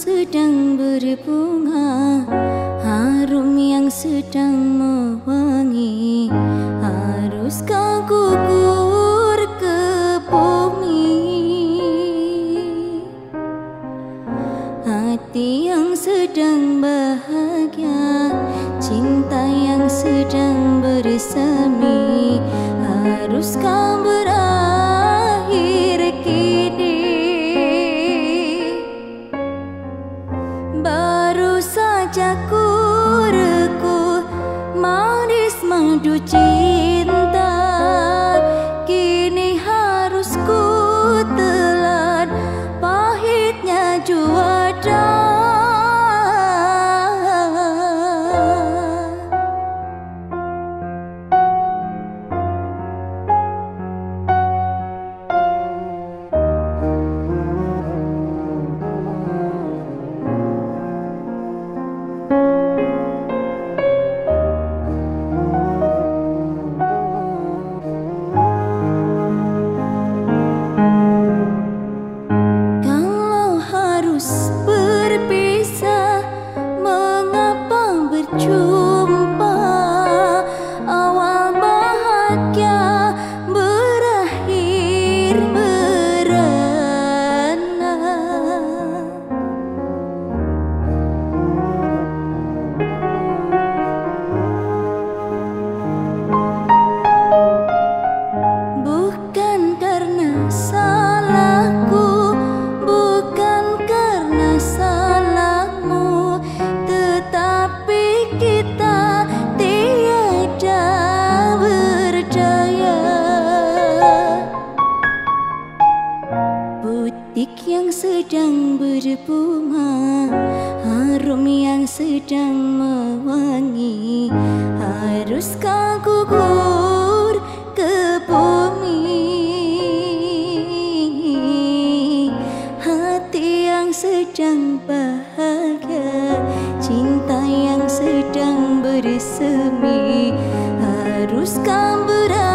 sedang berbunga Harum yang sedang mewangi. Haruskah gugur ke bumi? Hati yang sedang bahagia Cinta yang sedang bersemi manis bunga harum yang sedang mewangi. Harus kau gugur ke bumi. Hati yang sedang bahagia cinta yang sedang bersemi. Harus kau berat